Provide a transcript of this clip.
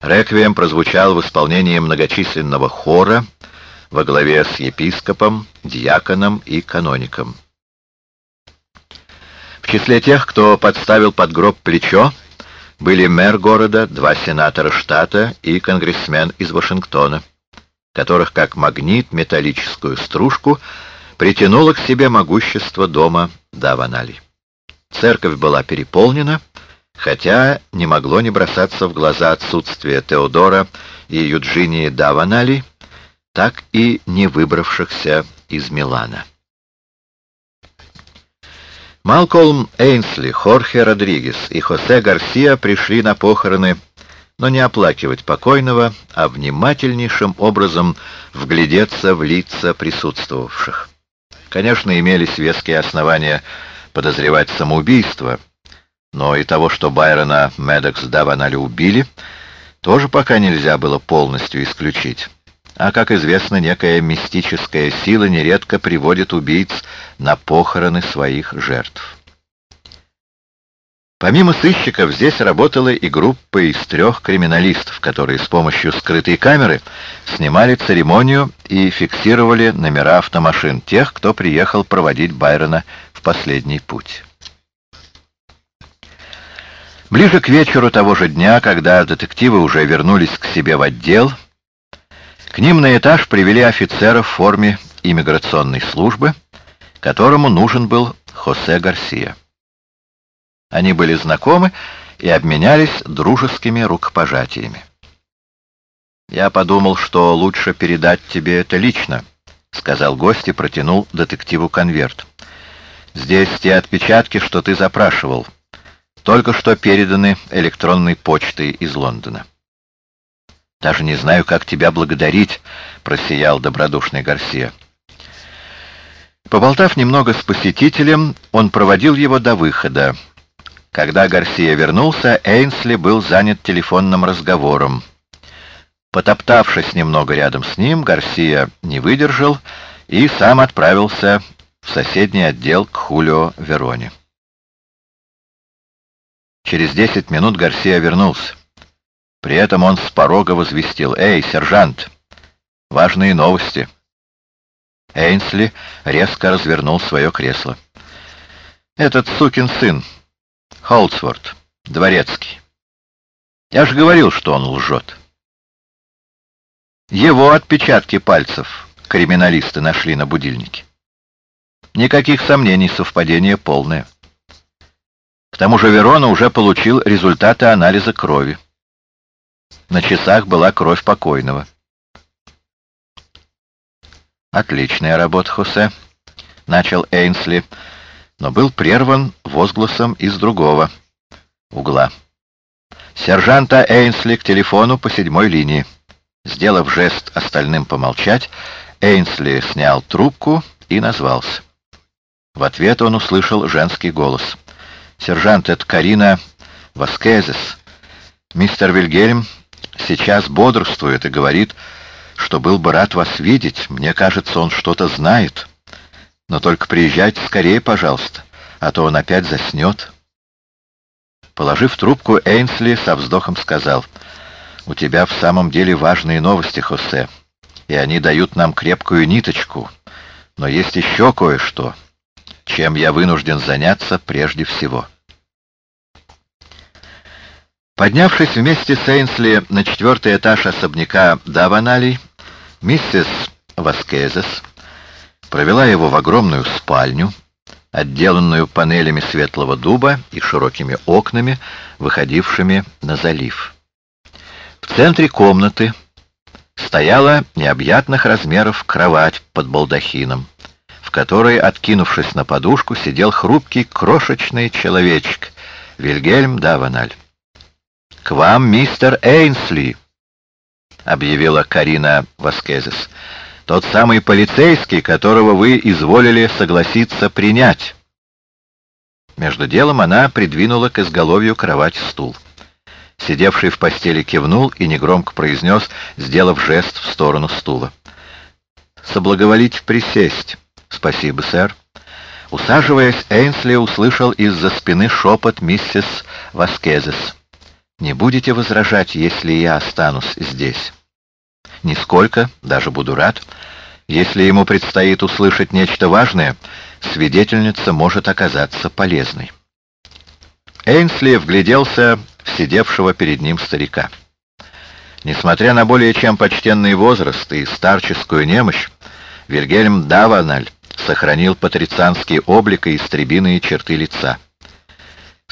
Реквием прозвучал в исполнении многочисленного хора во главе с епископом, диаконом и каноником. В числе тех, кто подставил под гроб плечо, были мэр города, два сенатора штата и конгрессмен из Вашингтона, которых как магнит металлическую стружку притянуло к себе могущество дома Даванали. Церковь была переполнена, хотя не могло не бросаться в глаза отсутствие Теодора и Юджинии Даванали, так и не выбравшихся из Милана. Малкольм Эйнсли, Хорхе Родригес и Хосе Гарсия пришли на похороны, но не оплакивать покойного, а внимательнейшим образом вглядеться в лица присутствовавших. Конечно, имелись веские основания подозревать самоубийство, но и того, что Байрона Медекс Даванали убили, тоже пока нельзя было полностью исключить. А, как известно, некая мистическая сила нередко приводит убийц на похороны своих жертв. Помимо сыщиков, здесь работала и группа из трех криминалистов, которые с помощью скрытой камеры снимали церемонию и фиксировали номера автомашин тех, кто приехал проводить Байрона в последний путь. Ближе к вечеру того же дня, когда детективы уже вернулись к себе в отдел, к ним на этаж привели офицера в форме иммиграционной службы, которому нужен был Хосе Гарсия. Они были знакомы и обменялись дружескими рукопожатиями. «Я подумал, что лучше передать тебе это лично», — сказал гость и протянул детективу конверт. «Здесь те отпечатки, что ты запрашивал, только что переданы электронной почтой из Лондона». «Даже не знаю, как тебя благодарить», — просиял добродушный Гарсия. Поболтав немного с посетителем, он проводил его до выхода. Когда Гарсия вернулся, Эйнсли был занят телефонным разговором. Потоптавшись немного рядом с ним, Гарсия не выдержал и сам отправился в соседний отдел к Хулио Вероне. Через десять минут Гарсия вернулся. При этом он с порога возвестил «Эй, сержант! Важные новости!» Эйнсли резко развернул свое кресло. «Этот сукин сын, Холдсворт, дворецкий. Я же говорил, что он лжет. Его отпечатки пальцев криминалисты нашли на будильнике. Никаких сомнений, совпадение полное. К тому же Верона уже получил результаты анализа крови. На часах была кровь покойного. «Отличная работа, Хосе», — начал Эйнсли, но был прерван возгласом из другого угла. Сержанта Эйнсли к телефону по седьмой линии. Сделав жест остальным помолчать, Эйнсли снял трубку и назвался. В ответ он услышал женский голос. «Сержант, это Карина Васкезес. Мистер Вильгельм сейчас бодрствует и говорит, что был бы рад вас видеть. Мне кажется, он что-то знает. Но только приезжайте скорее, пожалуйста, а то он опять заснет. Положив трубку, Эйнсли со вздохом сказал, «У тебя в самом деле важные новости, Хосе, и они дают нам крепкую ниточку. Но есть еще кое-что, чем я вынужден заняться прежде всего». Поднявшись вместе с Эйнсли на четвертый этаж особняка Даваналей, миссис Васкезес провела его в огромную спальню, отделанную панелями светлого дуба и широкими окнами, выходившими на залив. В центре комнаты стояла необъятных размеров кровать под балдахином, которой, откинувшись на подушку, сидел хрупкий крошечный человечек Вильгельм Даваналь. «К вам, мистер Эйнсли!» — объявила Карина Васкезес. «Тот самый полицейский, которого вы изволили согласиться принять». Между делом она придвинула к изголовью кровать стул. Сидевший в постели кивнул и негромко произнес, сделав жест в сторону стула. «Соблаговолите присесть». «Спасибо, сэр». Усаживаясь, Эйнсли услышал из-за спины шепот миссис Васкезес. Не будете возражать, если я останусь здесь? Нисколько, даже буду рад. Если ему предстоит услышать нечто важное, свидетельница может оказаться полезной. Эйнсли вгляделся в сидевшего перед ним старика. Несмотря на более чем почтенный возраст и старческую немощь, Вильгельм Даваналь сохранил патрицианский облик и истребиные черты лица.